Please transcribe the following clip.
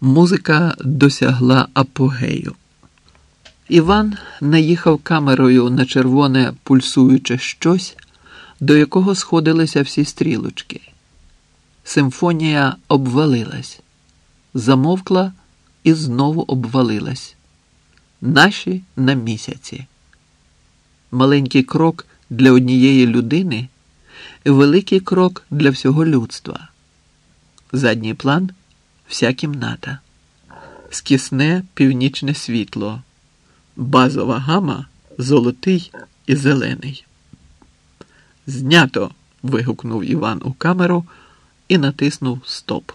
Музика досягла апогею. Іван наїхав камерою на червоне пульсуюче щось, до якого сходилися всі стрілочки. Симфонія обвалилась, замовкла і знову обвалилась. Наші на місяці. Маленький крок для однієї людини, великий крок для всього людства. Задній план вся кімната, скісне північне світло, базова гама золотий і зелений. Знято. вигукнув Іван у камеру і натиснув Стоп.